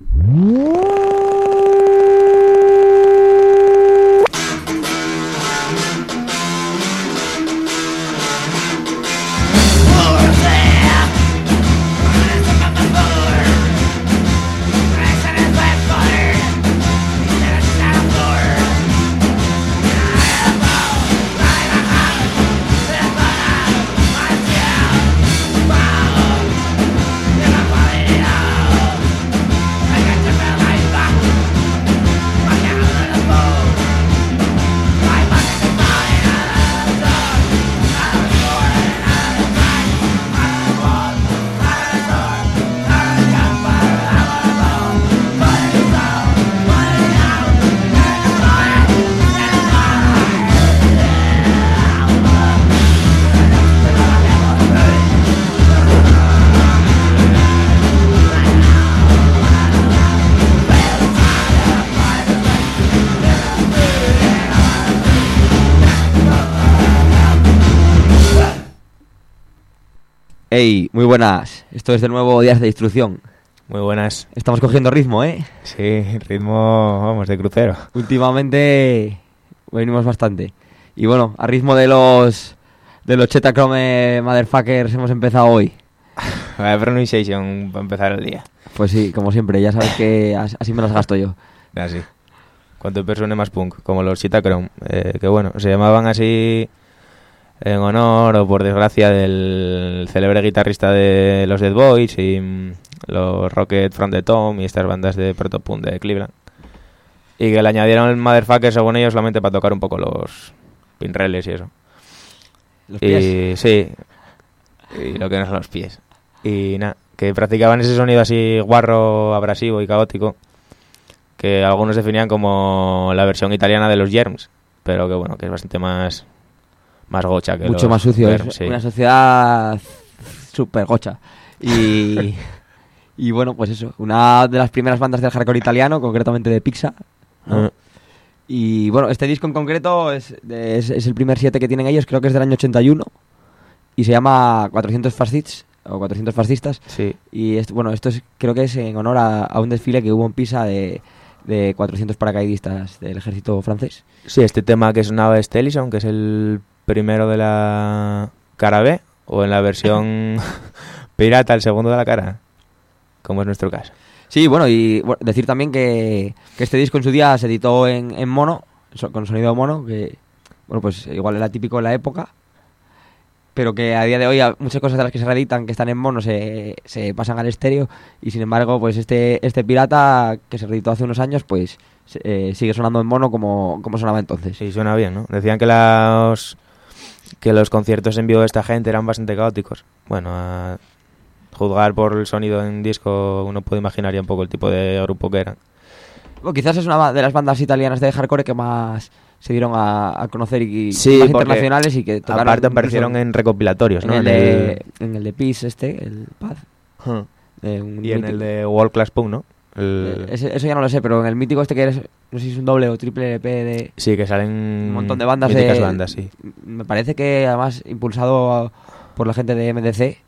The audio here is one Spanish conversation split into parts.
Whoa! Buenas. Esto es de nuevo Días de Instrucción. Muy buenas. Estamos cogiendo ritmo, ¿eh? Sí, ritmo, vamos, de crucero. Últimamente venimos bastante. Y bueno, a ritmo de los de los Chetachrome Motherfuckers hemos empezado hoy. Vaya pronunciation para empezar el día. Pues sí, como siempre, ya sabes que as- así me las gasto yo. Así. Cuanto persone más punk, como los Chitachrome, eh, que bueno, se llamaban así en honor o por desgracia del célebre guitarrista de los Dead Boys y mm, los Rocket from the Tomb y estas bandas de protopunk de Cleveland. Y que le añadieron el Motherfucker según ellos solamente para tocar un poco los pinreles y eso. Los pies. Y sí, y lo que no son los pies. Y nada, que practicaban ese sonido así guarro, abrasivo y caótico, que algunos definían como la versión italiana de los Germs, pero que bueno, que es bastante más más gocha que Mucho los más sucio. Germs, Es sí. una sociedad súper gocha. Y, y bueno, pues eso. Una de las primeras bandas del hardcore italiano, concretamente de Pizza. ¿no? Ah, Y bueno, este disco en concreto es, es el primer 7 que tienen ellos, creo que es del año 81. Y se llama 400 Fascists, o 400 Fascistas. sí, Y esto, bueno, esto es, creo que es en honor a, a un desfile que hubo en Pisa de, de 400 paracaidistas del ejército francés. sí, este tema que sonaba es Ellison, que es el primero de la cara B, o en la versión pirata, el segundo de la cara, como es nuestro caso. Sí, bueno, y bueno, decir también que, que este disco en su día se editó en, en mono, con sonido mono, que bueno, pues igual era típico en la época, pero que a día de hoy muchas cosas de las que se reeditan que están en mono se, se pasan al estéreo y sin embargo, pues este este pirata que se reeditó hace unos años, pues eh, sigue sonando en mono como, como sonaba entonces. Sí, suena bien, ¿no? Decían que los que los conciertos en vivo de esta gente eran bastante caóticos. Bueno, a juzgar por el sonido en disco uno puede imaginar ya un poco el tipo de grupo que eran. Bueno, quizás es una de las bandas italianas de hardcore que más se dieron a, a conocer y, Sí, más internacionales y que tocaron Aparte aparecieron en recopilatorios, en, ¿no? el de, en el de Peace este, el Paz. y en mítico- el de World Class Punk, ¿no? El- Eh, ese- eso ya no lo sé, pero en el mítico este que eres, no sé si es un doble o triple LP de Sí, que salen un montón de bandas míticas de... bandas, sí. Me parece que además impulsado a- por la gente de MDC.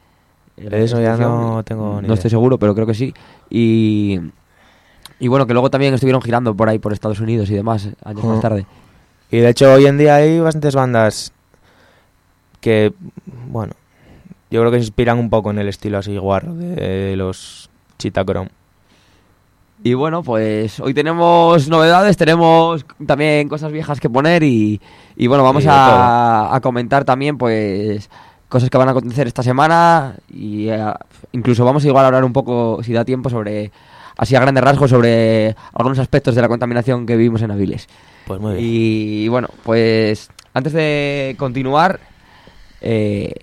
Eso ya no tengo ni No idea. estoy seguro, pero creo que sí. Y, y bueno, que luego también estuvieron girando por ahí, por Estados Unidos y demás, años más tarde. Y de hecho hoy en día hay bastantes bandas que, bueno, yo creo que se inspiran un poco en el estilo así guarro de los Chitachrome. Y bueno, pues hoy tenemos novedades, tenemos también cosas viejas que poner y, y bueno, vamos a, a comentar también pues cosas que van a acontecer esta semana y eh, incluso vamos igual a hablar un poco, si da tiempo, sobre, así a grandes rasgos, sobre algunos aspectos de la contaminación que vivimos en Aviles. Pues muy bien. Y bueno, pues antes de continuar, eh,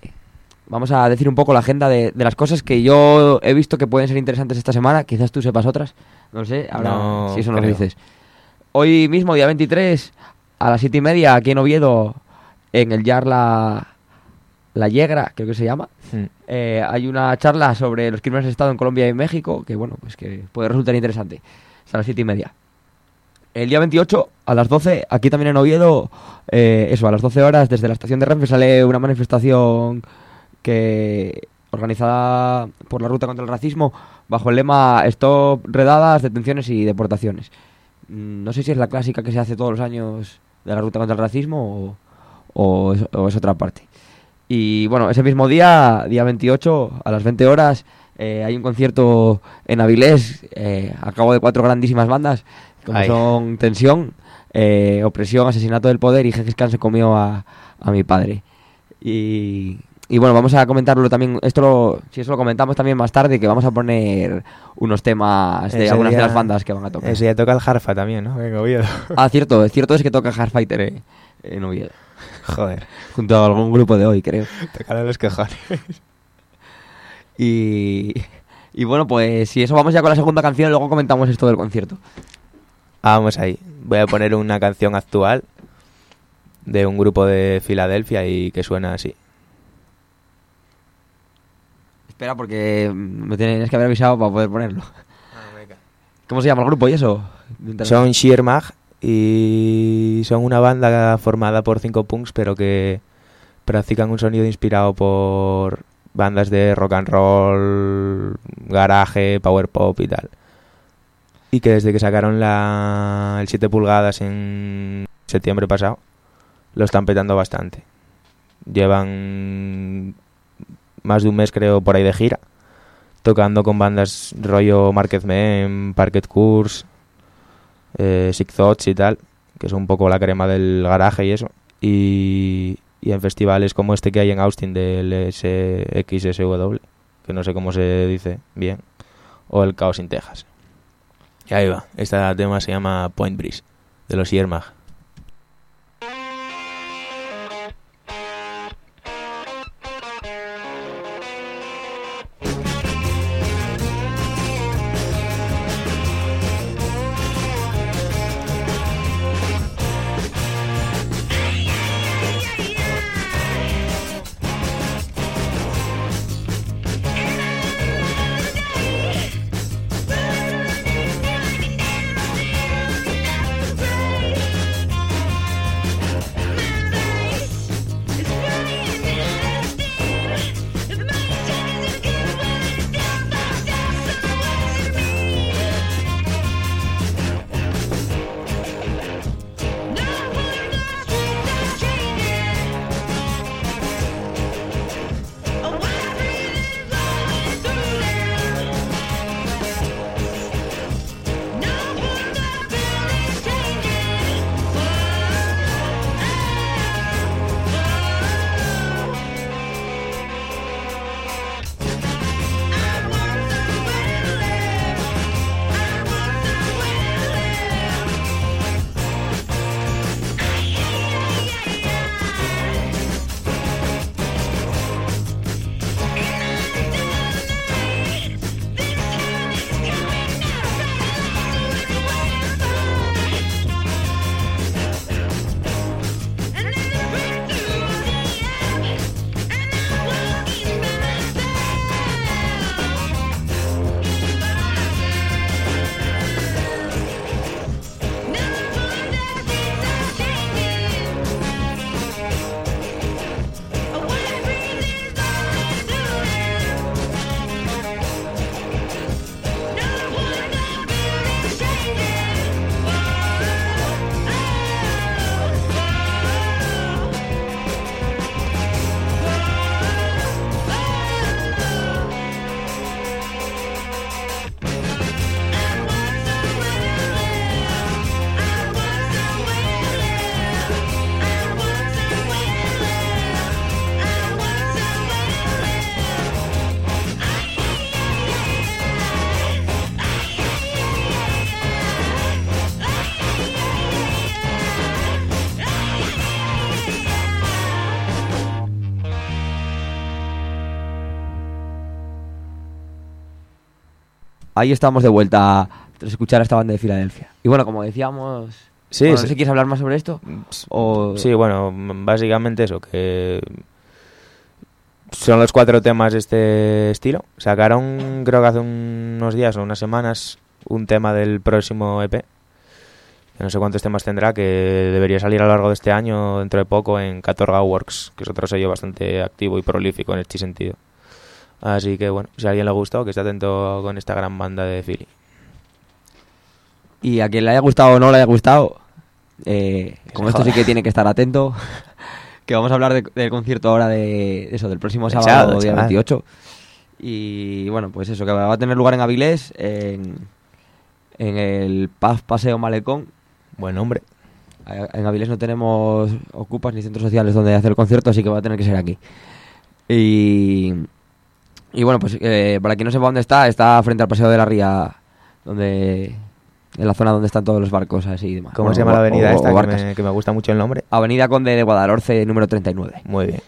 vamos a decir un poco la agenda de, de las cosas que yo he visto que pueden ser interesantes esta semana. Quizás tú sepas otras, no sé, ahora No si eso nos dices. Hoy mismo, día 23, a las 7 y media, aquí en Oviedo, en el Yar La, Yegra, creo que se llama. Mm. Eh, hay una charla sobre los crímenes de Estado en Colombia y en México, que bueno, pues que puede resultar interesante. Es a las 7 y media. El día 28, a las 12, aquí también en Oviedo, eh, eso, a las 12 horas, desde la estación de Renfe sale una manifestación que organizada por la Ruta contra el Racismo bajo el lema Stop redadas, detenciones y deportaciones. Mm, No sé si es la clásica que se hace todos los años de la ruta contra el racismo o, o es, o es otra parte. Y bueno, ese mismo día, día 28, a las 20 horas, eh, hay un concierto en Avilés, eh, a cabo de cuatro grandísimas bandas, como Ay. son Tensión, eh, Opresión, Asesinato del Poder y Khan se comió a, a mi padre. Y, y bueno, vamos a comentarlo también, esto lo, si eso lo comentamos también más tarde, que vamos a poner unos temas de Ese algunas de las bandas que van a tocar. Ese día toca el Harfa también, ¿no? En Oviedo. Ah, cierto, cierto es que toca Hardfighter eh, en Oviedo, Joder, junto a algún grupo de hoy, creo. tocan los quejones. Y, y bueno, pues si eso vamos ya con la segunda canción, luego comentamos esto del concierto. Vamos ahí. Voy a poner una canción actual de un grupo de Filadelfia y que suena así. Espera, porque mm, me tienes que haber avisado para poder ponerlo. ¿Cómo se llama el grupo y eso? Son Sheer Mag y son una banda formada por cinco punks, pero que practican un sonido inspirado por bandas de rock and roll, garaje, power pop y tal. Y que desde que sacaron la, el 7 pulgadas en septiembre pasado, lo están petando bastante. Llevan más de un mes, creo, por ahí de gira, tocando con bandas rollo Market Men, Parquet Course, eh, Sick Thoughts y tal, que son un poco la crema del garaje y eso. Y, y en festivales como este que hay en Austin del SXSW, que no sé cómo se dice bien, o el Chaos in Texas. Y ahí va, este tema se llama Point Breeze, de los Yermag. Ahí estamos de vuelta tras escuchar a esta banda de Filadelfia. Y bueno, como decíamos... Sí, bueno, no sé si quieres hablar más sobre esto. O... Sí, bueno, básicamente eso, que son los cuatro temas de este estilo. Sacaron, creo que hace unos días o unas semanas, un tema del próximo EP. Que no sé cuántos temas tendrá, que debería salir a lo largo de este año, dentro de poco, en Catorga Works, que es otro sello bastante activo y prolífico en este sentido. Así que bueno, si a alguien le gustó, que esté atento con esta gran banda de Philly. Y a quien le haya gustado o no le haya gustado, eh, con esto sí que tiene que estar atento. que vamos a hablar de- del concierto ahora de, eso, del próximo sábado, sábado, día chaval. 28. Y bueno, pues eso, que va a tener lugar en Avilés, en, en el Paz Paseo Malecón. Buen hombre. En Avilés no tenemos ocupas ni centros sociales donde hacer el concierto, así que va a tener que ser aquí. Y, y bueno, pues eh, para quien no sepa dónde está, está frente al Paseo de la Ría, donde en la zona donde están todos los barcos así y demás. ¿Cómo Bueno, se llama la avenida o- o esta? que, me, que me gusta mucho el nombre. Avenida Conde de Guadalhorce, número 39. Muy bien.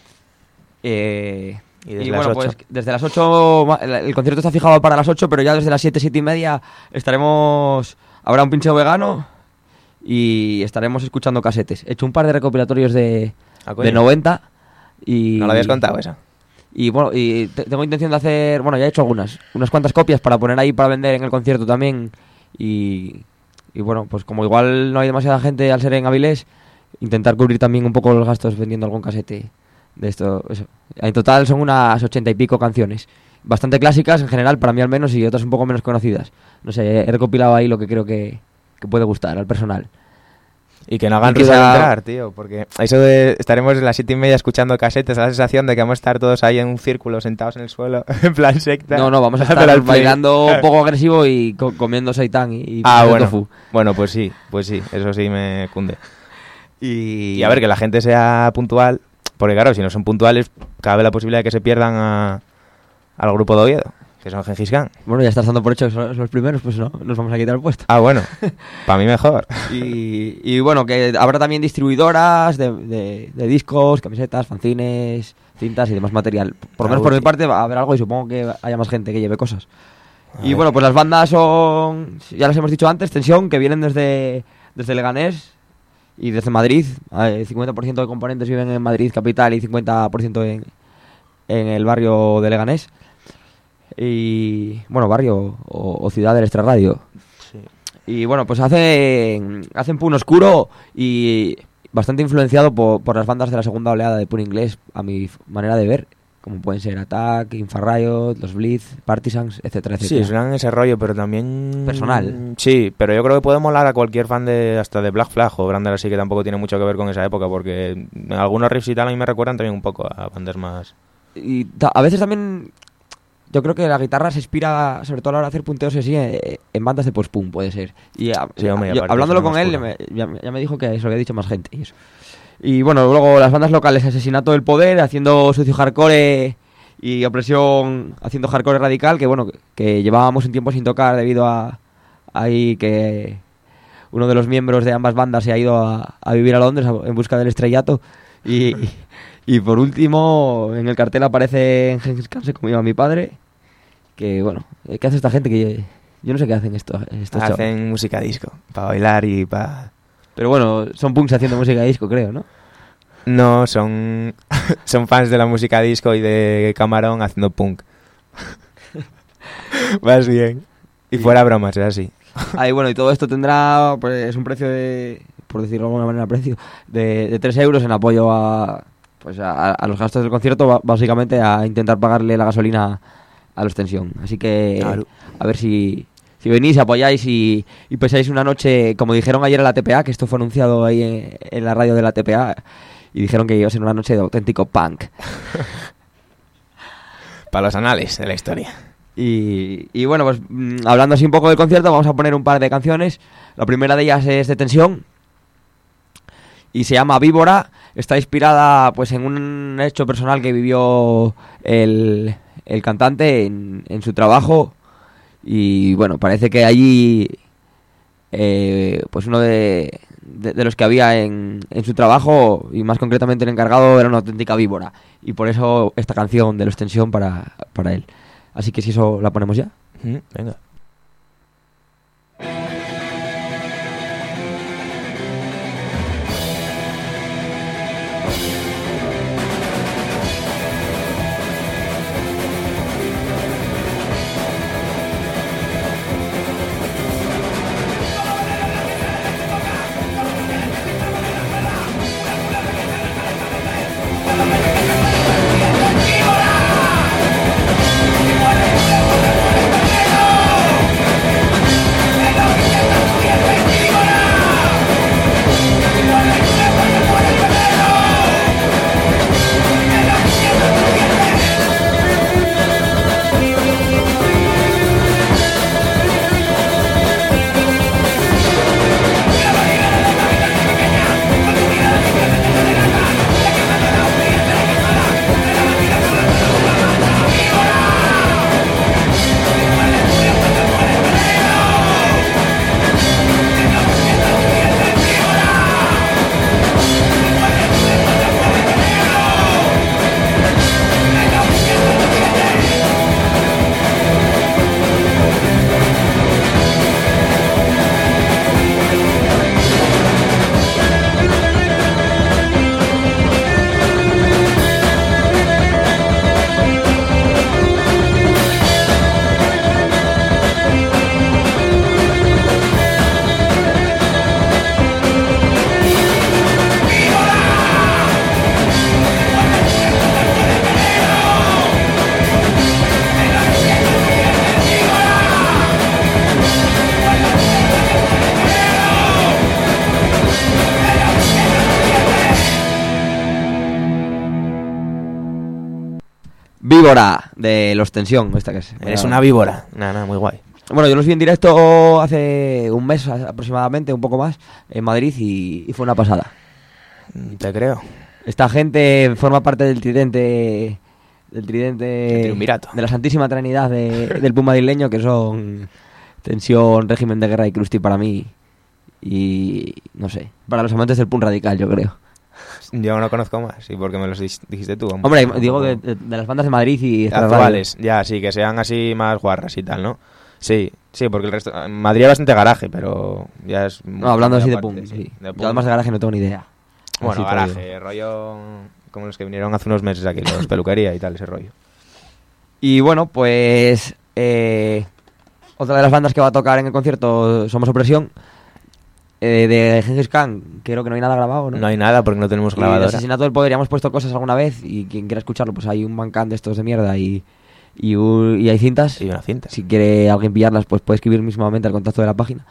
Eh, Y y desde las bueno, pues desde las 8, ma- el, concierto está fijado para las 8, pero ya desde las 7, 7 y media estaremos, habrá un pincho vegano y estaremos escuchando casetes. He hecho un par de recopilatorios de, Ah, de 90 y... ¿No lo habías contado esa? Y bueno, y te- tengo intención de hacer, bueno, ya he hecho algunas, unas cuantas copias para poner ahí para vender en el concierto también. Y, y bueno, pues como igual no hay demasiada gente al ser en Avilés, intentar cubrir también un poco los gastos vendiendo algún casete de esto. Eso. En total son unas ochenta y pico canciones. Bastante clásicas en general, para mí al menos, y otras un poco menos conocidas. No sé, he recopilado ahí lo que creo que, que puede gustar al personal. Y que no hagan ruido al entrar, tío. Porque eso de estaremos en las siete y media escuchando casetes, la sensación de que vamos a estar todos ahí en un círculo, sentados en el suelo, en plan secta. No, no, vamos a estar bailando un poco agresivo y co- comiendo seitán y, y Ah, bueno. tofu. Bueno, pues sí, pues sí, eso sí me cunde. Y, Y a ver, que la gente sea puntual, porque claro, si no son puntuales, cabe la posibilidad de que se pierdan a- al grupo de Oviedo, que son Gengis Khan. Bueno, ya estás dando por hecho que son los primeros, pues no, nos vamos a quitar el puesto. Ah, bueno, para mí mejor. Y, y bueno, que habrá también distribuidoras de, de- de discos, camisetas, fanzines, cintas y demás material. Por lo menos por mi parte va a haber algo y supongo que haya más gente que lleve cosas. A Y ver. bueno, pues las bandas son, ya las hemos dicho antes, Tensión, que vienen desde, desde Leganés y desde Madrid. Eh, 50% de componentes viven en Madrid capital y 50% en, en el barrio de Leganés. Y bueno, barrio o, o ciudad del extrarradio. Y bueno, pues hacen, hacen pun oscuro y bastante influenciado por, por las bandas de la segunda oleada de pun inglés, a mi manera de ver, como pueden ser Attack, Infrared, Los Blitz, Partisans, etcétera, etcétera. Sí, suenan ese rollo, pero también... Personal. Sí, pero yo creo que puede molar a cualquier fan de hasta de Black Flag o Brander así que tampoco tiene mucho que ver con esa época, porque algunos riffs y tal a mí me recuerdan también un poco a bandas más... Y a veces también yo creo que la guitarra se inspira, sobre todo a la hora de hacer punteos así, eh, en bandas de post-punk, puede ser. Y a- Sí, hombre, yo- hablándolo con él, me- ya, ya me dijo que eso lo había dicho más gente y eso. Y bueno, luego las bandas locales, Asesinato del Poder, haciendo sucio hardcore y opresión, haciendo hardcore radical, que bueno, que, llevábamos un tiempo sin tocar debido a ahí que uno de los miembros de ambas bandas se ha ido a, a vivir a Londres en busca del estrellato. Y, y por último, en el cartel aparece en Gengis Khan se comió a mi padre. Que bueno, eh, ¿qué hace esta gente? Que yo no sé qué hacen esto, estos chavales. Hacen música disco, para bailar y para... Pero bueno, son punks haciendo música disco, creo, ¿no? No, son, son fans de la música disco y de Camarón haciendo punk. Vas bien. Y fuera bromas, es así. Ahí bueno, y todo esto tendrá pues un precio de, por decirlo de alguna manera, precio de, de 3 euros en apoyo a, pues a, a los gastos del concierto, básicamente a intentar pagarle la gasolina a los tensión. Así que Claro. a ver si, si venís, apoyáis y, y pensáis una noche, como dijeron ayer en la TPA, que esto fue anunciado ahí en, en la radio de la TPA, y dijeron que iba a ser una noche de auténtico punk. Para los anales de la historia. Y, y bueno, pues mm, hablando así un poco del concierto, vamos a poner un par de canciones. La primera de ellas es de tensión y se llama Víbora. Está inspirada pues en un hecho personal que vivió el, el cantante en, en su trabajo. Y bueno, parece que allí eh, pues uno de, de- los que había en, en su trabajo y más concretamente el encargado era una auténtica víbora. Y por eso esta canción de los tensión para, para él. Así que si eso la ponemos ya. Venga. De los Tensión. Esta que es. Eres una víbora. Nada, nada, muy guay. Bueno, yo los vi en directo hace un mes aproximadamente, un poco más, en Madrid y, y fue una pasada. Te creo. Esta gente forma parte del tridente del tridente de la Santísima Trinidad de- del Puma madrileño que son tensión, régimen de guerra y Krusty para mí y no sé, para los amantes del punk radical, yo creo. Yo no conozco más. ¿Y por qué me los dijiste tú? Hombre, Un digo poco de, las bandas de Madrid y. Actuales, ya, sí, que sean así más guarras y tal, ¿no? Sí, sí, porque el resto... en Madrid hay bastante garaje, pero ya es... No, hablando así de punk, sí, sí. de Yo punk. además de garaje no tengo ni idea. Bueno, Así garaje, digo. rollo como los que vinieron hace unos meses aquí, los peluquería y tal, ese rollo. Y bueno, pues eh, otra de las bandas que va a tocar en el concierto Somos Opresión. Eh, de Gengis Khan, creo que no hay nada grabado, ¿no? No hay nada porque no tenemos Y de grabadora. Asesinato del Poder ya hemos puesto cosas alguna vez y quien quiera escucharlo, pues hay un bancán de estos de mierda y, y, un- y hay cintas. Y una cinta. Si quiere alguien pillarlas, pues puede escribir mismamente al contacto de la página.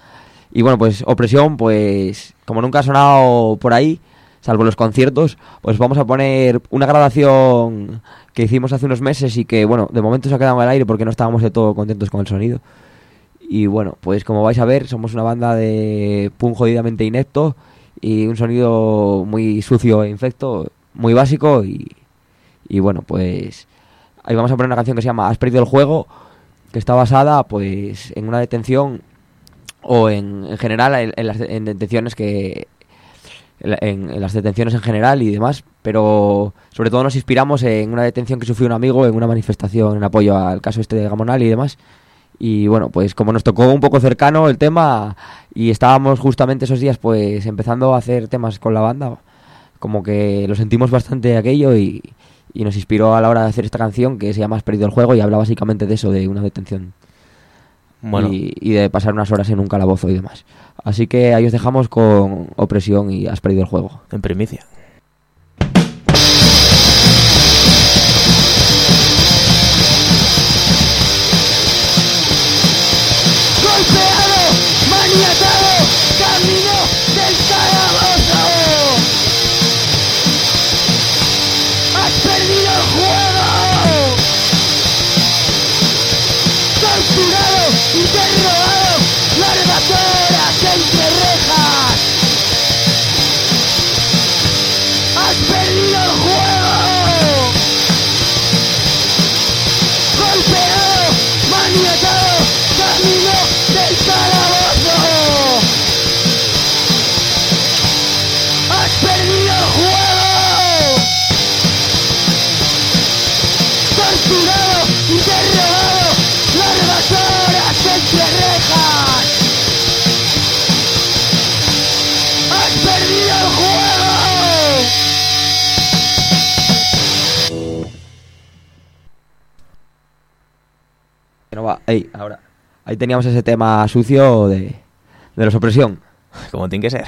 Y bueno, pues Opresión, pues como nunca ha sonado por ahí, salvo los conciertos, pues vamos a poner una grabación que hicimos hace unos meses y que, bueno, de momento se ha quedado en el aire porque no estábamos de todo contentos con el sonido. Y bueno, pues como vais a ver, somos una banda de punk jodidamente inepto y un sonido muy sucio e infecto, muy básico y, y bueno, pues ahí vamos a poner una canción que se llama Has perdido el juego, que está basada pues en una detención o en, en general en, las en detenciones que en- en las detenciones en general y demás, pero sobre todo nos inspiramos en una detención que sufrió un amigo en una manifestación en apoyo al caso este de Gamonal y demás. Y bueno, pues como nos tocó un poco cercano el tema y estábamos justamente esos días pues empezando a hacer temas con la banda, como que lo sentimos bastante aquello y, y nos inspiró a la hora de hacer esta canción que se llama Has perdido el juego y habla básicamente de eso, de una detención Bueno, y, y de pasar unas horas en un calabozo y demás. Así que ahí os dejamos con opresión y has perdido el juego. en primicia. Ahí, ahora. Ahí teníamos ese tema sucio de, de los opresión. Como tiene que ser.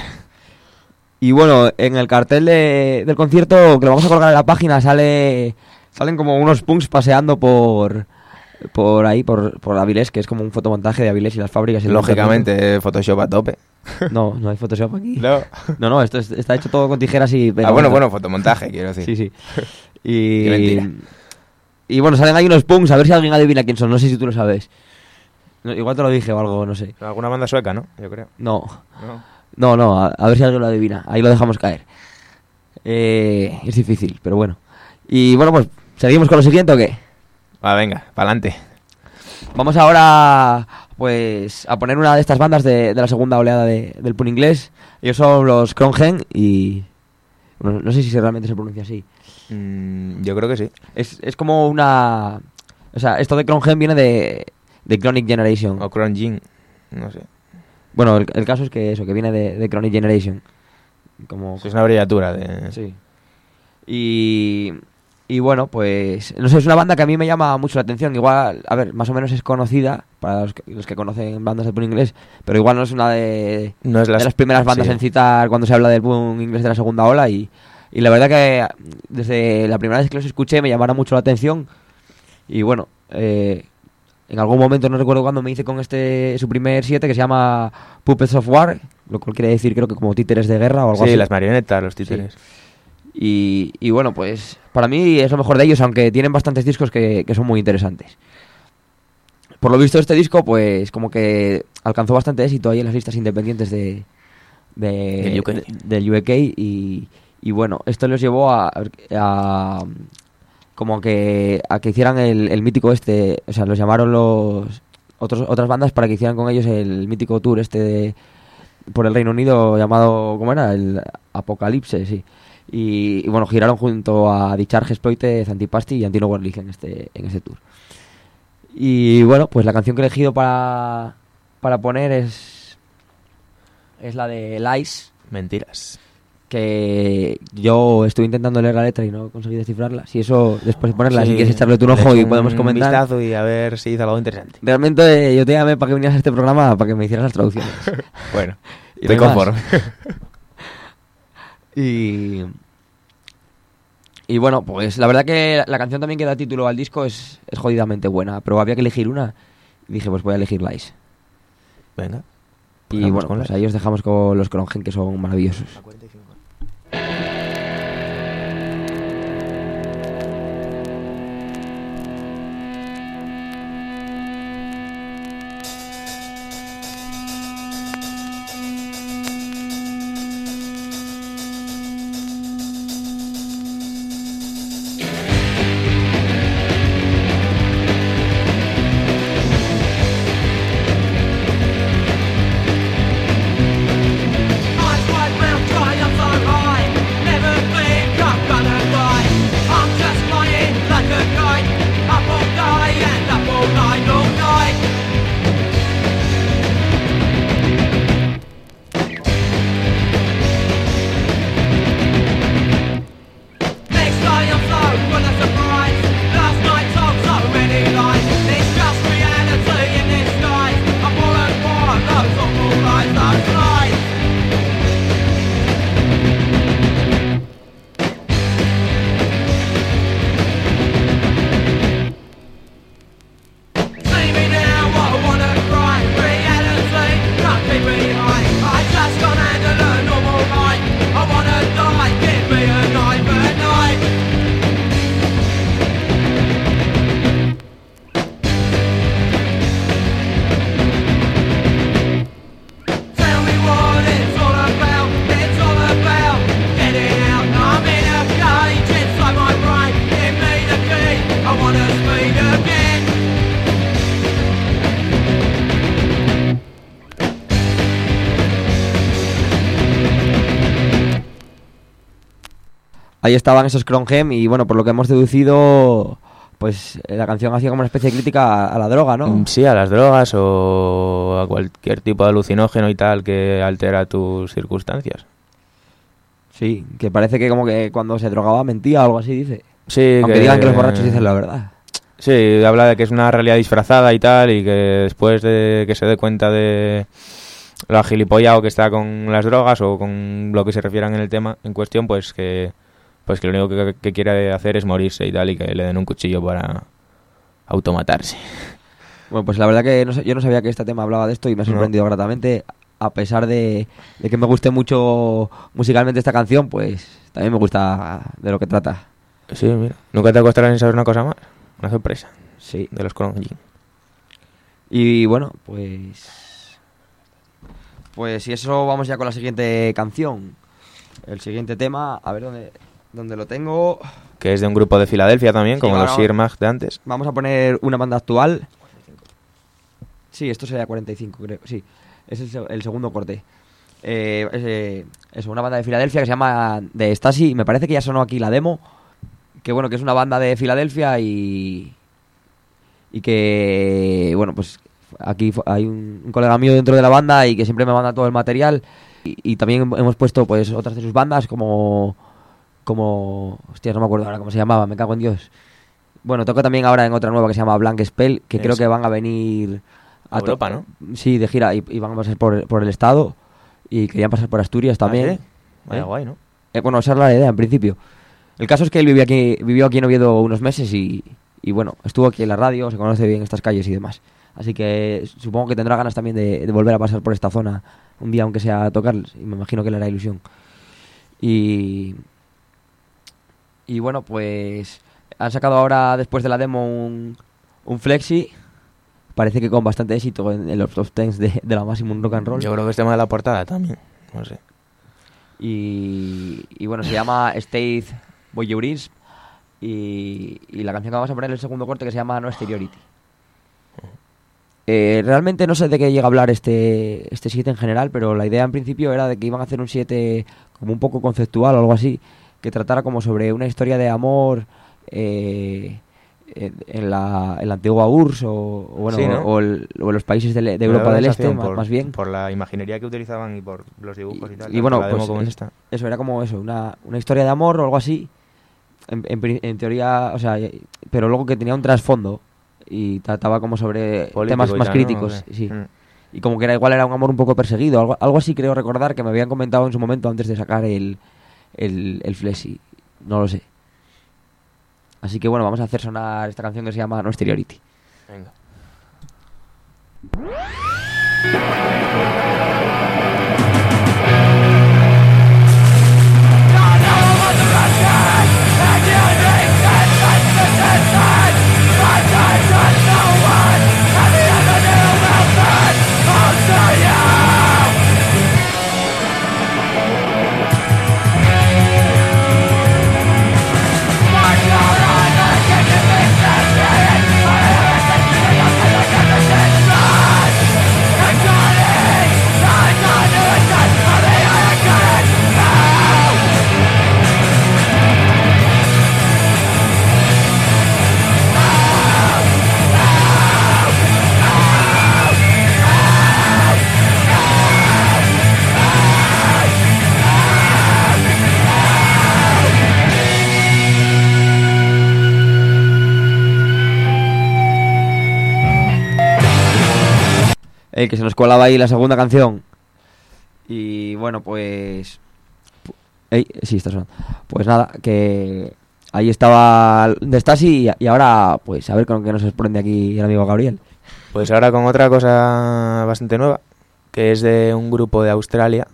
Y bueno, en el cartel de- del concierto que lo vamos a colgar en la página sale salen como unos punks paseando por por ahí, por, por Avilés, que es como un fotomontaje de Avilés y las fábricas. y Lógicamente, Photoshop a tope. No, no hay Photoshop aquí. No. No, no, esto es- está hecho todo con tijeras y... Ah, bueno, bueno, fotomontaje, quiero decir. Sí, sí. Y, mentira. Y bueno, salen ahí unos punks, a ver si alguien adivina quién son. No sé si tú lo sabes. No, igual te lo dije o algo, no sé. Alguna banda sueca, ¿no? Yo creo. No, No. no, no, a, a ver si alguien lo adivina. Ahí lo dejamos caer. Eh, es difícil, pero bueno. Y bueno, pues, ¿seguimos con lo siguiente o qué? Va, venga, pa'lante. Vamos ahora, pues, a poner una de estas bandas de, de la segunda oleada de- del pun inglés. Ellos son los Krongen y... bueno, no sé si realmente se pronuncia así. Mm, yo creo que sí. Es, es como una... O sea, esto de Krongen viene de, de Chronic Generation. O Cron Jin. No sé. Bueno, el, el caso es que eso, que viene de, de Chronic Generation. Como... Es una abreviatura de... Sí. Y, y bueno, pues no sé, es una banda que a mí me llama mucho la atención. Igual, a ver, más o menos es conocida para los que, los que conocen bandas de punk inglés, pero igual no es una de, No es de las primeras bandas sí. en citar cuando se habla del punk inglés de la segunda ola. Y, y la verdad que desde la primera vez que los escuché me llamaron mucho la atención. Y bueno, eh, en algún momento, no recuerdo cuándo, me hice con este su primer 7 que se llama Puppets of War, lo cual quiere decir creo que como títeres de guerra o algo Sí, así. las marionetas, los títeres. Y, y bueno, pues para mí es lo mejor de ellos, aunque tienen bastantes discos que, que son muy interesantes. Por lo visto este disco, pues como que alcanzó bastante éxito ahí en las listas independientes de, de- Del UK. de- del UK y, y bueno, esto les llevó a, a- como que a que hicieran el, el mítico este, o sea, los llamaron los otros otras bandas para que hicieran con ellos el mítico tour este de- por el Reino Unido llamado ¿cómo era? el Apocalipse, sí. Y, bueno, giraron junto a Discharge Exploited, Antipasti y Antino Warlick en este en ese tour. Y bueno, pues la canción que he elegido para, para poner es es la de Lies Mentiras. Que yo estuve intentando leer la letra y no conseguí descifrarla. Si eso, después de ponerla, si Sí, quieres echarle tu ojo y podemos un comentar. vistazo y a ver si hizo algo interesante. Realmente eh, yo te llamé para que vinieras a este programa para que me hicieras las traducciones. Bueno, Y estoy conforme. y... Y bueno, pues la verdad que la canción también que da título al disco es, es jodidamente buena, pero había que elegir una. Y dije, pues voy a elegir Lies. Venga. pues Y bueno, con pues ahí os dejamos con los Crongen que son maravillosos. Ahí estaban esos Crongen y bueno, por lo que hemos deducido, pues eh, la canción hacía como una especie de crítica a, a la droga, ¿no? Mm, Sí, a las drogas o a cualquier tipo de alucinógeno y tal que altera tus circunstancias. Sí, que parece que como que cuando se drogaba mentía o algo así, dice. Sí, Aunque digan que los borrachos dicen la verdad. Sí, habla de que es una realidad disfrazada y tal, y que después de que se dé cuenta de lo gilipollado que está con las drogas o con lo que se refieran en el tema en cuestión, pues que pues que lo único que, que quiere hacer es morirse y tal, y que le den un cuchillo para automatarse. Bueno, pues la verdad que no yo no sabía que este tema hablaba de esto y me ha No. sorprendido gratamente. A pesar de, de que me guste mucho musicalmente esta canción, pues también me gusta de lo que trata. Sí, mira. ¿Nunca te acostarás en saber una cosa más? Una sorpresa Sí. de los Cronjin. Y bueno, pues. Pues si eso, vamos ya con la siguiente canción. El siguiente tema, a ver dónde, dónde lo tengo. Que es de un grupo de Filadelfia también, Sí, como ahora los vamos- Sir Mag de antes. Vamos a poner una banda actual. Sí, esto sería 45, creo. Sí, es el, se- el segundo corte. Eh, es, eh, es una banda de Filadelfia que se llama The Stasi. Me parece que ya sonó aquí la demo. Que bueno, que es una banda de Filadelfia y. Y que. Bueno, pues aquí hay un, un colega mío dentro de la banda y que siempre me manda todo el material. Y, y también hemos puesto pues otras de sus bandas como. Como. Hostia, no me acuerdo ahora cómo se llamaba, me cago en Dios. Bueno, toco también ahora en otra nueva que se llama Blank Spell, que creo que van a venir A Europa, ¿no? Sí, de gira y, y van a pasar por, por el estado y querían pasar por Asturias también. Ah, sí? Vaya ¿Eh? guay, ¿no? Eh, bueno, esa era la idea en principio. El caso es que él vivió aquí, vivió aquí en Oviedo unos meses y, y bueno, estuvo aquí en la radio, se conoce bien estas calles y demás. Así que supongo que tendrá ganas también de, de volver a pasar por esta zona un día, aunque sea a tocar, y me imagino que le hará ilusión. Y, Y bueno, pues han sacado ahora, después de la demo, un, un flexi. Parece que con bastante éxito en, en los top 10 de, de la Maximum Rock and Roll. Yo creo que es tema de la portada también. No sé. Y, y bueno, se llama State Voyeurism. Y, y la canción que vamos a poner es el segundo corte que se llama No Exteriority. Eh, realmente no sé de qué llega a hablar este este 7 en general, pero la idea en principio era de que iban a hacer un 7 como un poco conceptual o algo así, que tratara como sobre una historia de amor eh, en, la, en la antigua URSS o, o bueno, Sí, ¿no? o, el- o los países de, Europa del Este, por, más bien. Por la imaginería que utilizaban y por los dibujos y, tal. y bueno, pues es- eso era como eso, una, una historia de amor o algo así. En, en en teoría, o sea, pero luego que tenía un trasfondo y trataba como sobre Político temas más críticos. Mm. Y como que era igual era un amor un poco perseguido, algo, algo así creo recordar que me habían comentado en su momento antes de sacar el, el, el. No lo sé. Así que bueno, vamos a hacer sonar esta canción que se llama No Exteriority. Venga. El que se nos colaba ahí la segunda canción. Y bueno, pues. pu- Ey, sí, está sonando. Pues nada, que ahí estaba de Stasi y ahora, pues a ver con qué nos sorprende aquí el amigo Gabriel. Pues ahora con otra cosa bastante nueva, que es de un grupo de Australia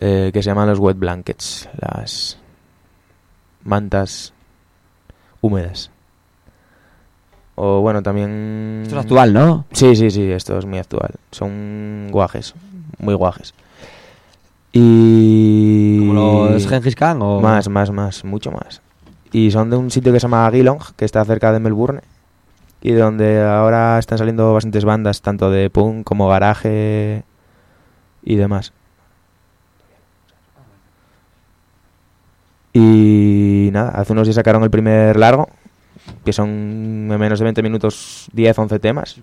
eh, que se llaman los Wet Blankets, las mantas húmedas. O bueno, también... Esto es actual, ¿no? Sí, sí, sí, esto es muy actual. Son guajes, muy guajes. Y... Como los Gengis Khan o. Más, más, más, mucho más. Y son de un sitio que se llama Geelong, que está cerca de Melbourne. Y de donde ahora están saliendo bastantes bandas, tanto de punk como garaje y demás. Y nada, hace unos días sacaron el primer largo, que son en menos de 20 minutos 10, 11 temas,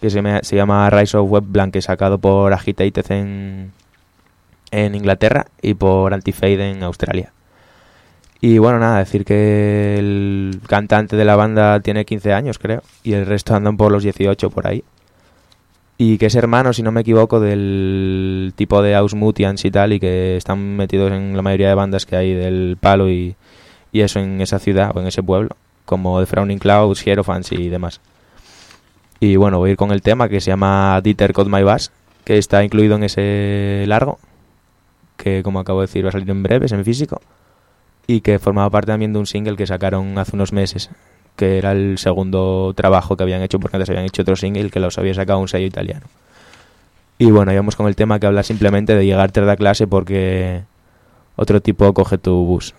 que se, se llama Rise of Web Blanket, sacado por Agitated en, en Inglaterra y por Antifade en Australia. Y bueno, nada, decir que el cantante de la banda tiene 15 años, creo, y el resto andan por los 18 por ahí. Y que es hermano, si no me equivoco, del tipo de Ausmutians y tal, y que están metidos en la mayoría de bandas que hay del palo y, y eso en esa ciudad o en ese pueblo, como The Frowning Clouds, Hierophants y demás. Y bueno, voy a ir con el tema que se llama Dieter Caught My Bass, que está incluido en ese largo, que como acabo de decir va a salir en breves en físico y que formaba parte también de un single que sacaron hace unos meses, que era el segundo trabajo que habían hecho, porque antes habían hecho otro single que los había sacado un sello italiano. Y bueno, íbamos con el tema que habla simplemente de llegar tarde a clase porque otro tipo coge tu bus.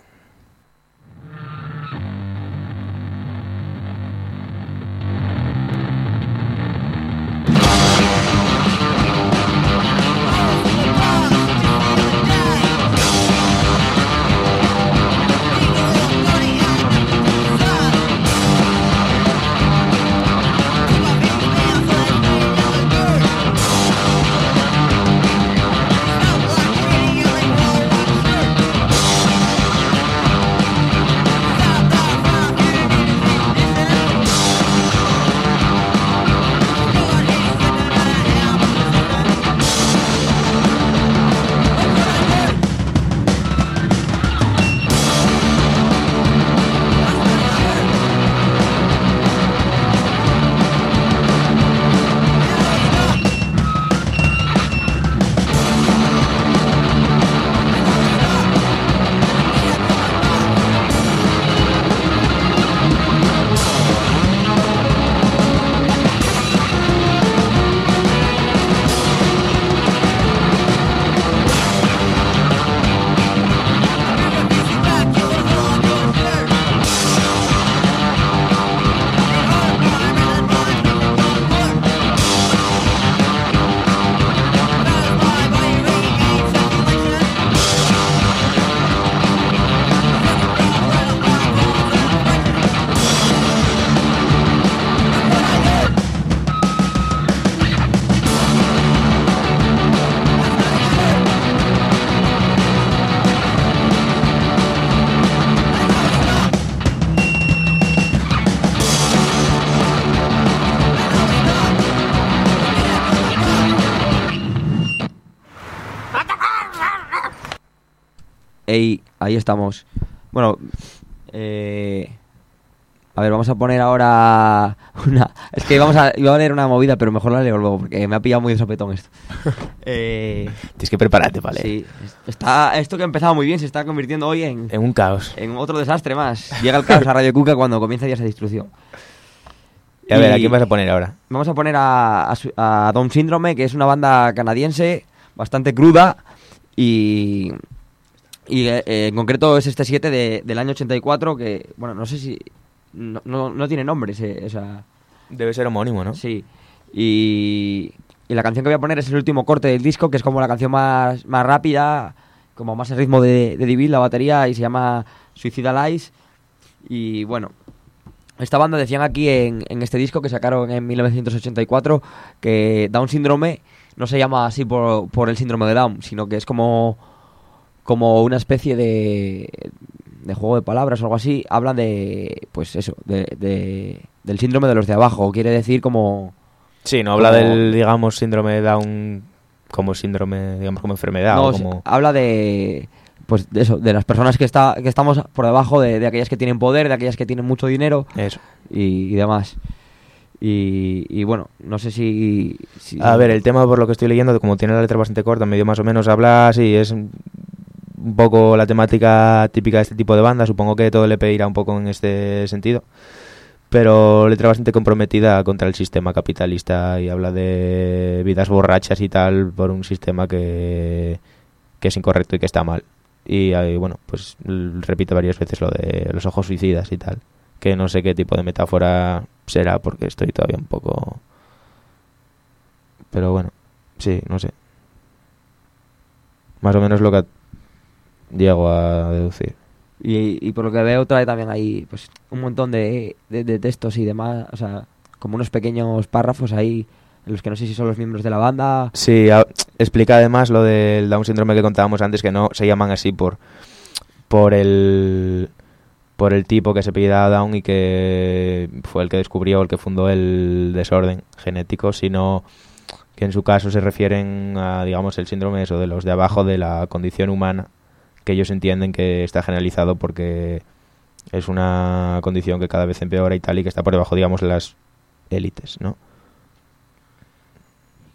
Ey, ahí estamos. Bueno, eh, a ver, vamos a poner ahora una... Es que vamos a, iba a leer una movida, pero mejor la leo luego, porque me ha pillado muy de sopetón esto. Eh, Tienes que prepararte, ¿vale? sí, está, esto que ha empezado muy bien se está convirtiendo hoy en, En un caos. en otro desastre más. Llega el caos a Radio Cuca cuando comienza ya esa destrucción. Y a ver, ¿a quién vas a poner ahora? Vamos a poner a, a, a Down Syndrome, que es una banda canadiense bastante cruda y, y eh, en concreto es este 7 de- del año 84 que, bueno, no sé si... No, no, no tiene nombre ese, esa... Debe ser homónimo, ¿no? Sí. Y, y la canción que voy a poner es el último corte del disco, que es como la canción más, más rápida, como más el ritmo de, de Divil, la batería, y se llama Suicidal Eyes. Y bueno, esta banda decían aquí en, en este disco que sacaron en 1984 que Down Syndrome no se llama así por, por el síndrome de Down, sino que es como, como una especie de, de juego de palabras o algo así. Hablan de, pues eso, de, de- del síndrome de los de abajo. Quiere decir como... Sí, no habla Como- del, digamos, síndrome de Down como síndrome, digamos, como enfermedad No, o se- como... habla de pues de eso, de las personas que está que estamos por debajo de, de aquellas que tienen poder, de aquellas que tienen mucho dinero Eso. y, y demás. Y, y bueno, no sé si, si- A ver, el tema por lo que estoy leyendo, como tiene la letra bastante corta, medio más o menos habla así, es un poco la temática típica de este tipo de banda, supongo que todo el EP irá un poco en este sentido, pero letra bastante comprometida contra el sistema capitalista y habla de vidas borrachas y tal por un sistema que, que es incorrecto y que está mal. Y bueno, pues repite varias veces lo de los ojos suicidas y tal, que no sé qué tipo de metáfora será porque estoy todavía un poco... Pero bueno, sí, no sé. Más o menos lo que llego a deducir. y, y por lo que veo trae también ahí pues un montón de, de- de textos y demás, o sea, como unos pequeños párrafos ahí en los que no sé si son los miembros de la banda. Sí, a- explica además lo del Down síndrome que contábamos antes, que no se llaman así por, por el por el tipo que se pida Down y que fue el que descubrió, el que fundó el desorden genético, sino que en su caso se refieren a, digamos, el síndrome eso de los de abajo de la condición humana, que ellos entienden que está generalizado porque es una condición que cada vez empeora y tal y que está por debajo, digamos, de las élites, ¿no?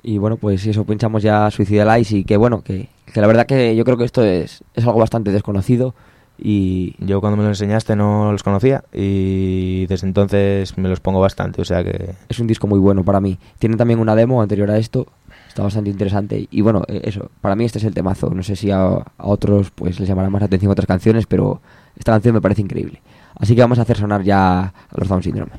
Y bueno, pues eso, pinchamos ya Suicidal Eyes y que bueno, que, que la verdad que yo creo que esto es, es algo bastante desconocido y, Yo cuando me los enseñaste no los conocía y desde entonces me los pongo bastante, o sea que es un disco muy bueno para mí. Tiene también una demo anterior a esto, está bastante interesante. Y bueno, eh, eso, para mí este es el temazo. No sé si a, otros pues les llamará más la atención otras canciones, pero esta canción me parece increíble. Así que vamos a hacer sonar ya a los Down Syndrome.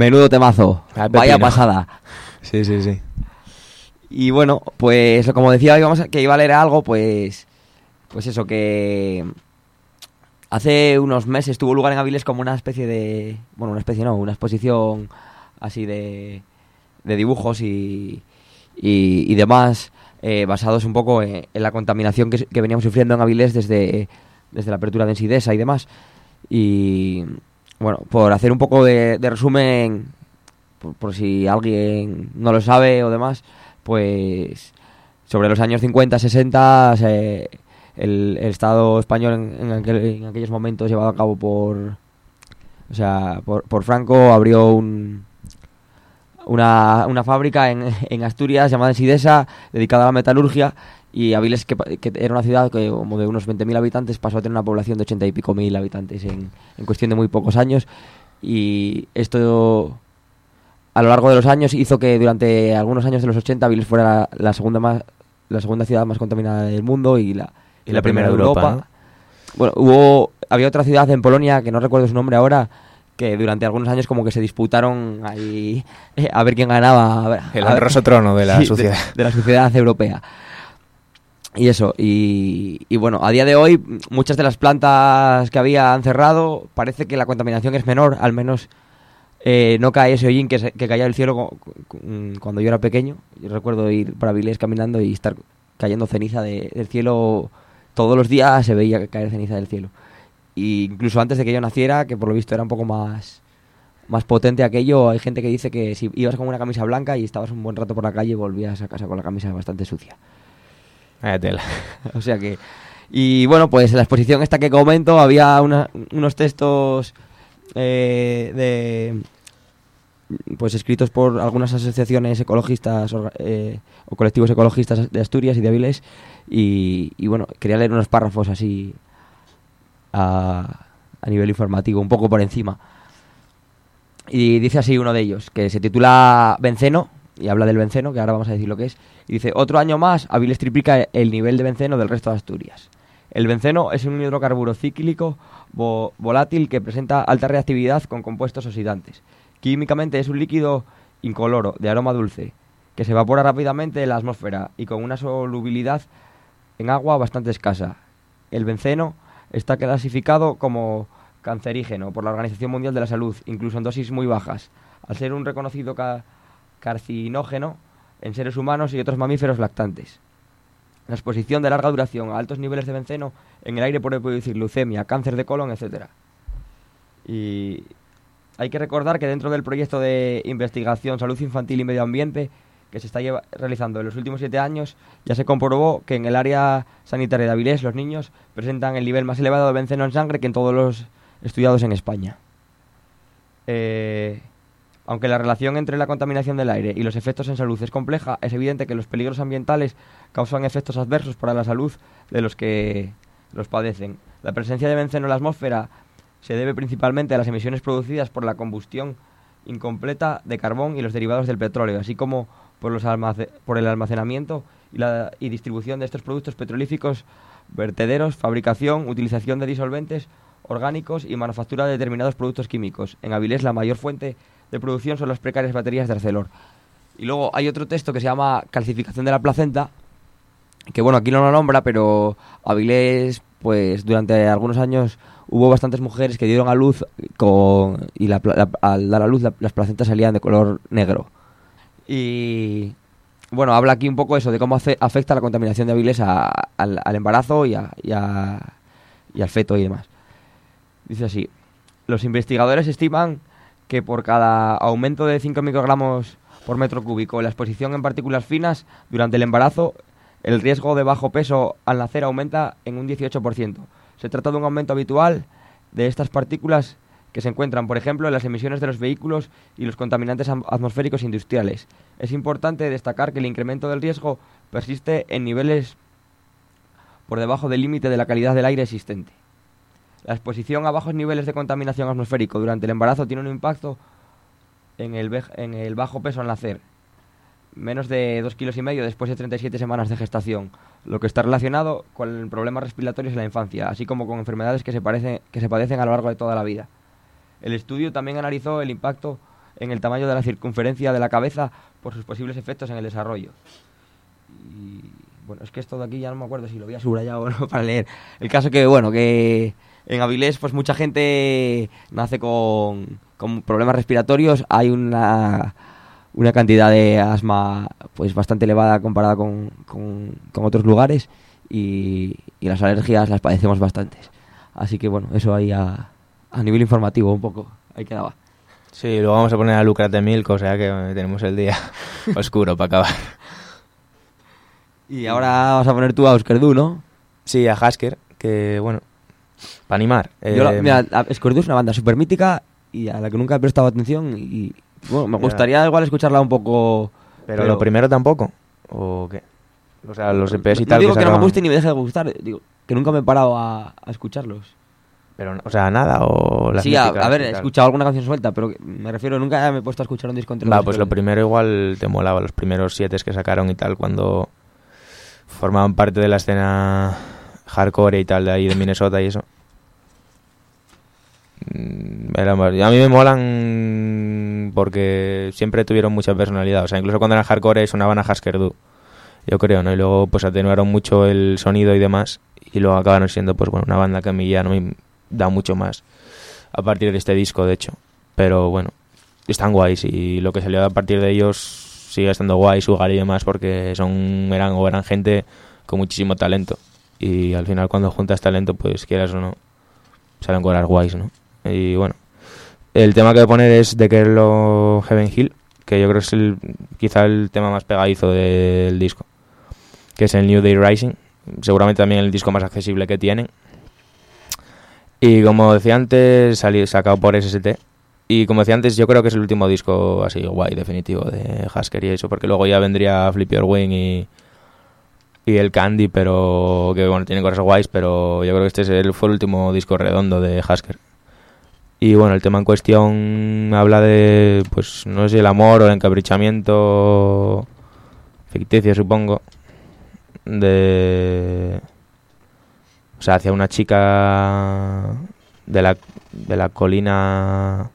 Menudo temazo. Vaya pasada. sí, sí, sí. Y bueno, pues como decía íbamos a- que iba a leer algo, pues pues eso que hace unos meses tuvo lugar en Avilés como una especie de, bueno, una especie no, una exposición así de de dibujos y y, y demás eh, basados un poco en, en la contaminación que, que veníamos sufriendo en Avilés desde, desde la apertura de Ensidesa y demás. Y bueno, por hacer un poco de, resumen, por, por si alguien no lo sabe o demás, pues sobre los años 50, 60, se- el, el Estado español en, en aquel- en aquellos momentos llevado a cabo por, o sea, por, por Franco abrió un, una, una fábrica en, en Asturias llamada Ensidesa, dedicada a la metalurgia, y Avilés, que, que era una ciudad que, como de unos 20.000 habitantes, pasó a tener una población de 80 y pico mil habitantes en, en cuestión de muy pocos años. Y esto, a lo largo de los años, hizo que durante algunos años de los 80 Avilés fuera la, la segunda más la segunda ciudad más contaminada del mundo y la, Y la primera de Europa, ¿no? Bueno, hubo, había otra ciudad en Polonia, que no recuerdo su nombre ahora, que durante algunos años como que se disputaron ahí eh, a ver quién ganaba. a ver- El a ver- honroso trono de la Sí, sociedad. De, la sociedad europea. Y eso, y, y bueno, a día de hoy muchas de las plantas que había han cerrado, parece que la contaminación es menor, al menos eh, no cae ese hollín que, se- que caía del cielo cu- cu- cuando yo era pequeño. Yo recuerdo ir por Avilés caminando y estar cayendo ceniza de- del cielo todos los días, se veía caer ceniza del cielo. Y incluso antes de que yo naciera, que por lo visto era un poco más, más potente aquello, hay gente que dice que si ibas con una camisa blanca y estabas un buen rato por la calle, volvías a casa con la camisa bastante sucia. Vaya tela. o sea que... Y bueno, pues en la exposición esta que comento había una- unos textos eh, de pues escritos por algunas asociaciones ecologistas eh, o colectivos ecologistas de Asturias y de Avilés y, y bueno, quería leer unos párrafos así a, a nivel informativo, un poco por encima. Y dice así uno de ellos, que se titula Benceno, y habla del benceno, que ahora vamos a decir lo que es. Y dice, otro año más, Avilés triplica el nivel de benceno del resto de Asturias. El benceno es un hidrocarburo cíclico vo- volátil que presenta alta reactividad con compuestos oxidantes. Químicamente es un líquido incoloro, de aroma dulce, que se evapora rápidamente en la atmósfera y con una solubilidad en agua bastante escasa. El benceno está clasificado como cancerígeno por la Organización Mundial de la Salud, incluso en dosis muy bajas, al ser un reconocido ca- carcinógeno en seres humanos y otros mamíferos lactantes. La exposición de larga duración a altos niveles de benceno en el aire puede producir leucemia, cáncer de colon, etc. Y hay que recordar que dentro del proyecto de investigación Salud Infantil y Medio Ambiente que se está realizando en los últimos siete años, ya se comprobó que en el área sanitaria de Avilés los niños presentan el nivel más elevado de benceno en sangre que en todos los estudiados en España. Eh, aunque la relación entre la contaminación del aire y los efectos en salud es compleja, es evidente que los peligros ambientales causan efectos adversos para la salud de los que los padecen. La presencia de benceno en la atmósfera se debe principalmente a las emisiones producidas por la combustión incompleta de carbón y los derivados del petróleo, así como por, los por el almacenamiento y, la, y distribución de estos productos petrolíficos, vertederos, fabricación, utilización de disolventes orgánicos y manufactura de determinados productos químicos. En Avilés la mayor fuente de producción son las precarias baterías de Arcelor. Y luego hay otro texto que se llama Calcificación de la placenta, que bueno, aquí no lo nombra, pero Avilés, pues durante algunos años hubo bastantes mujeres que dieron a luz con y la la- al dar a luz la- las placentas salían de color negro. Y bueno, habla aquí un poco eso de cómo afe- afecta la contaminación de Avilés a- al, embarazo y, a- al feto y demás. Dice así, los investigadores estiman que por cada aumento de 5 microgramos por metro cúbico la exposición en partículas finas durante el embarazo, el riesgo de bajo peso al nacer aumenta en un 18%. Se trata de un aumento habitual de estas partículas que se encuentran, por ejemplo, en las emisiones de los vehículos y los contaminantes am- atmosféricos industriales. Es importante destacar que el incremento del riesgo persiste en niveles por debajo del límite de la calidad del aire existente. La exposición a bajos niveles de contaminación atmosférico durante el embarazo tiene un impacto en el, bajo peso al nacer, menos de 2 kilos y medio después de 37 semanas de gestación, lo que está relacionado con problemas respiratorios en la infancia, así como con enfermedades que se, parece- que se padecen a lo largo de toda la vida. El estudio también analizó el impacto en el tamaño de la circunferencia de la cabeza por sus posibles efectos en el desarrollo. Bueno, es que esto de aquí ya no me acuerdo si lo había subrayado o no para leer. El caso que, bueno, que en Avilés pues mucha gente nace con, con problemas respiratorios. Hay una, una cantidad de asma pues bastante elevada comparada con, con- con otros lugares y, y las alergias las padecemos bastantes. Así que bueno, eso ahí a, a nivel informativo un poco, ahí quedaba. Sí, luego vamos a poner a Lucas de Milk, o sea que eh, tenemos el día oscuro para acabar. Y ahora vas a poner tú a Oscar Du, ¿no? Sí, a Hasker, que bueno, para animar. Yo la- eh, mira, la- Oscar Du es una banda súper mítica y a la que nunca he prestado atención y bueno, me gustaría igual escucharla un poco... pero, lo primero tampoco, ¿o qué? O sea, los EPs y no tal. digo que, no me guste ni me deje de gustar, digo que nunca me he parado a, a escucharlos. Pero, o sea, nada, o las sí, a, ver, he escuchado alguna canción suelta, pero me refiero, nunca me he puesto a escuchar un disco entero. Pues lo primero igual te molaba, los primeros siete que sacaron y tal, cuando formaban parte de la escena hardcore y tal de ahí de Minnesota y eso. Mm, era A mí me molan porque siempre tuvieron mucha personalidad. O sea, incluso cuando eran hardcore sonaban a Husker Du, yo creo, ¿no? Y luego pues atenuaron mucho el sonido y demás. Y luego acabaron siendo pues bueno una banda que a mí ya no me da mucho más a partir de este disco, de hecho. Pero bueno, están guays y lo que salió a partir de ellos sigue estando guay, Sugar y demás, porque son eran o eran gente con muchísimo talento. Y al final cuando juntas talento, pues quieras o no, salen cosas guays, ¿no? Y bueno, el tema que voy a poner es Girl of Heaven Hill, que yo creo que es el, quizá el tema más pegadizo del disco, que es el New Day Rising, seguramente también el disco más accesible que tienen. Y como decía antes, salió sacado por SST. Y como decía antes, yo creo que es el último disco así guay, definitivo, de Hasker y eso, porque luego ya vendría Flip Your Wing y, y el Candy, pero que bueno, tiene cosas guays, pero yo creo que este es el, fue el último disco redondo de Hasker. Y bueno, el tema en cuestión habla de, pues, no sé si el amor o el encaprichamiento ficticio, supongo, de... O sea, hacia una chica de la, de la colina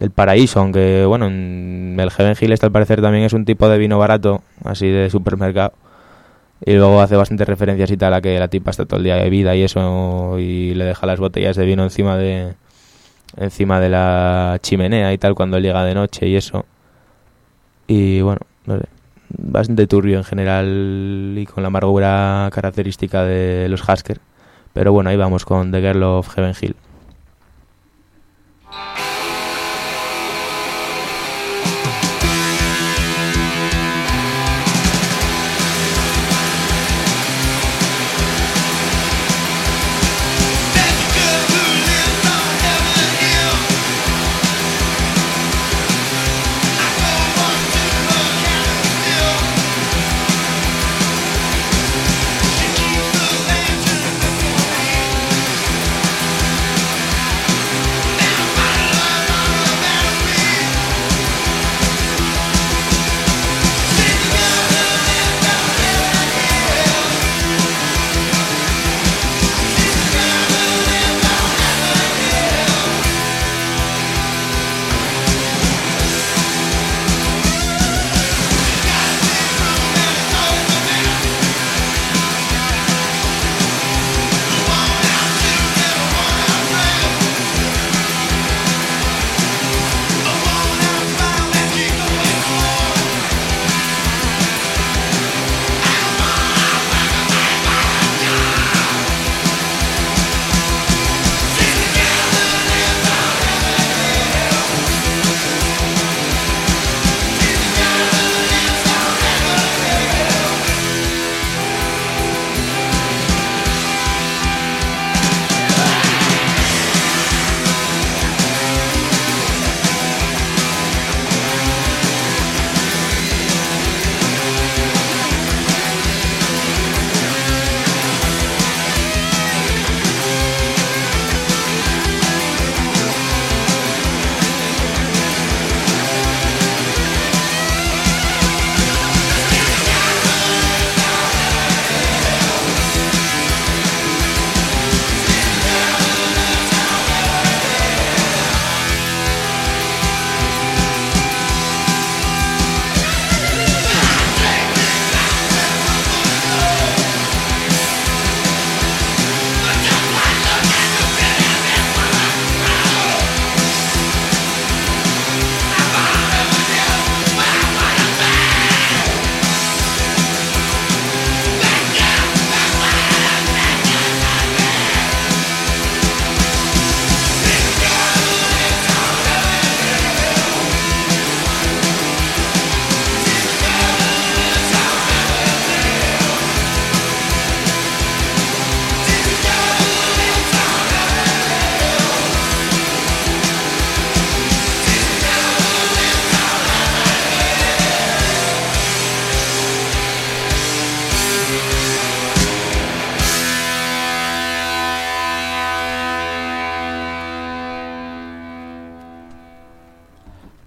del paraíso, aunque bueno, en el Heaven este al parecer también es un tipo de vino barato, así de supermercado. Y luego hace bastantes referencias y tal a que la tipa está todo el día de vida y eso, y le deja las botellas de vino encima de encima de la chimenea y tal cuando llega de noche y eso. Y bueno, no sé, bastante turbio en general y con la amargura característica de los Hasker. Pero bueno, ahí vamos con The Girl of Heaven Hill.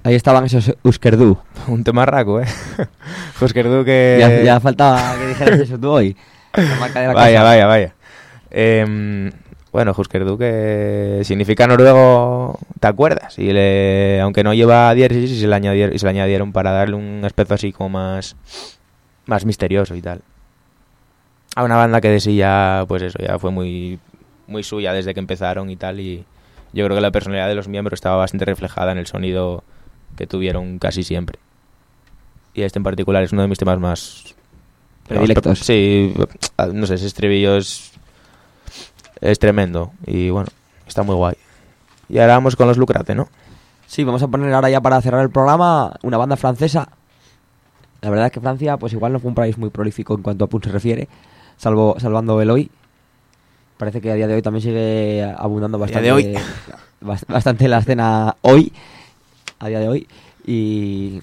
Ahí estaban esos Uskerdu. Un tema raco, ¿eh? Huskerdu que... Ya, ya faltaba que dijeras eso tú hoy. La marca de la Vaya, casa. vaya, vaya. Em, bueno, Huskerdu que significa noruego, ¿te acuerdas? Y le, aunque no lleva diéresis y se le añadieron, y se le añadieron para darle un aspecto así como más, más misterioso y tal. A una banda que de sí ya, pues eso, ya fue muy, muy suya desde que empezaron y tal. Y yo creo que la personalidad de los miembros estaba bastante reflejada en el sonido que tuvieron casi siempre. Y este en particular es uno de mis temas más Predilectos. Sí, no sé, ese estribillo es, es tremendo y bueno, está muy guay. Y ahora vamos con los Lucrate, ¿no? Sí, vamos a poner ahora ya para cerrar el programa una banda francesa. La verdad es que Francia, pues igual no fue un país muy prolífico en cuanto a punk se refiere, salvo salvando Eloy. Parece que a día de hoy también sigue abundando día bastante, de hoy. bas- bastante la escena hoy, a día de hoy. Y,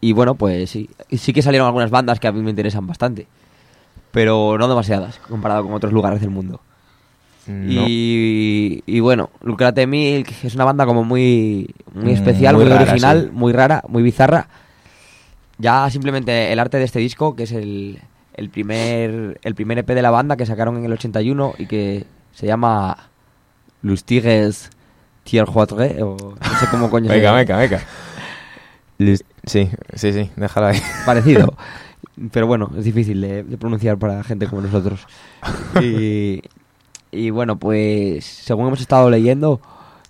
y bueno, pues sí, sí que salieron algunas bandas que a mí me interesan bastante, pero no demasiadas comparado con otros lugares del mundo. No. Y, y bueno, Lucrate Milk es una banda como muy, muy Mm, especial, muy muy, rara, original, sí. muy rara, muy bizarra. Ya simplemente el arte de este disco, que es el, el primer el primer EP de la banda que sacaron en el 81 y que se llama Los Tigres Tier Quatre, o no sé cómo coño se Venga, venga, venga. Sí, sí, sí, déjala ahí. parecido. Pero bueno, es difícil de, de pronunciar para gente como nosotros. Y, y bueno, pues según hemos estado leyendo,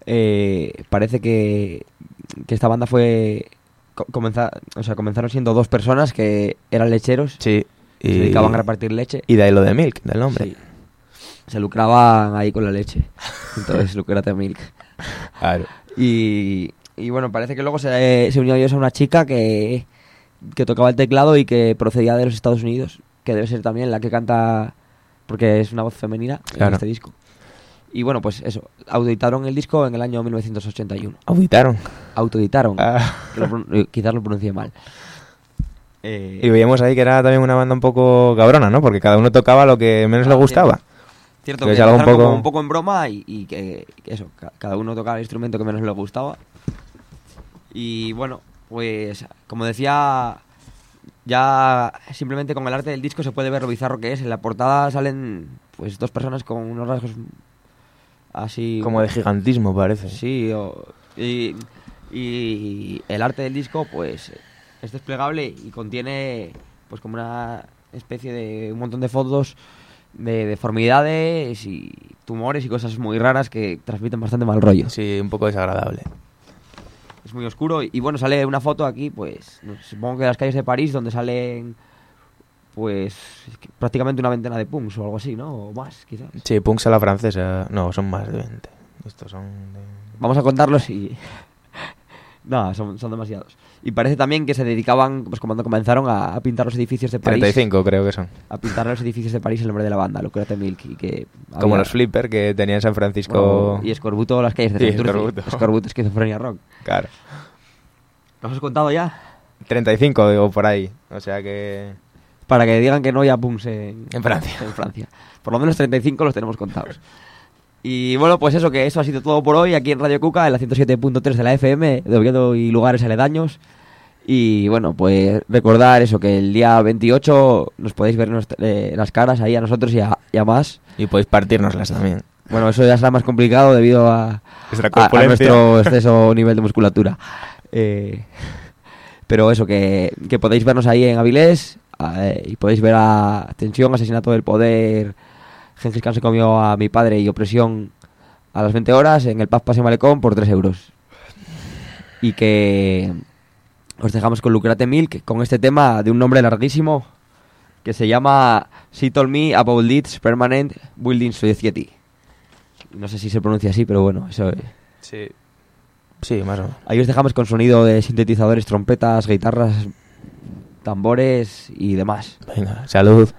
eh, parece que, que esta banda fue... co- comenza- o sea, comenzaron siendo dos personas que eran lecheros, Sí. se Y, dedicaban a repartir leche. y de ahí lo de Milk, del nombre. Sí. Se lucraban ahí con la leche. Entonces, lucrate milk. Claro. Y, y bueno, parece que luego se, se unió ellos a una chica que, que tocaba el teclado y que procedía de los Estados Unidos, que debe ser también la que canta, porque es una voz femenina en este disco. Y bueno, pues eso, auditaron el disco en el año 1981. Auditaron. Autoeditaron, Ah. lo eh, quizás lo pronuncié mal. Eh, Y veíamos ahí que era también una banda un poco cabrona, ¿no? Porque cada uno tocaba lo que menos le gustaba. Cierto Que un poco- como un poco en broma y, y que, que eso, ca- cada uno tocaba el instrumento que menos le gustaba. Y bueno, pues como decía, ya simplemente con el arte del disco se puede ver lo bizarro que es. En la portada salen pues dos personas con unos rasgos así... Como de gigantismo, parece. Sí, o- y, y el arte del disco pues es desplegable y contiene pues como una especie de un montón de fotos de deformidades y tumores y cosas muy raras que transmiten bastante mal rollo. Sí, un poco desagradable. Es muy oscuro y, y bueno, sale una foto aquí pues supongo que de las calles de París donde salen pues prácticamente una ventana de punks o algo así, ¿no? O más, quizás. Sí, punks a la francesa. No, son más de 20. Estos son de... Vamos a contarlos y... no, son, son demasiados. Y parece también que se dedicaban, pues cuando comenzaron a, a pintar los edificios de París. 35 creo que son. A pintar los edificios de París el nombre de la banda, Lucrate Milk. Y que Como había- los Flipper que tenía en San Francisco. o- y Escorbuto las calles de Sí, Santurce. Escorbuto. Escorbuto, esquizofrenia rock. Claro. ¿Los has contado ya? 35 o por ahí. O sea que... Para que digan que no haya punks en, En Francia. en Francia. Por lo menos 35 los tenemos contados. Y bueno, pues eso, que eso ha sido todo por hoy aquí en Radio Cuca, en la 107.3 de la FM, de Oviedo y lugares aledaños. Y bueno, pues recordar eso, que el día 28 nos podéis ver nuestra- eh, las caras ahí a nosotros y a, y a más. Y podéis partírnoslas también. Bueno, eso ya será más complicado debido a, nuestro exceso nivel de musculatura. Eh, pero eso, que, que podéis vernos ahí en Avilés eh, y podéis ver a Tensión, Asesinato del Poder, Gengis Khan se comió a mi padre y Opresión a las 20 horas en el Paz Paseo Malecón por 3 euros. Y que os dejamos con Lucrate Milk, con este tema de un nombre larguísimo que se llama She Told Me About Leeds Permanent Building Society. No sé si se pronuncia así, pero bueno, eso es. Sí. Sí, más o menos. Ahí os dejamos con sonido de sintetizadores, trompetas, guitarras, tambores y demás. Venga, salud.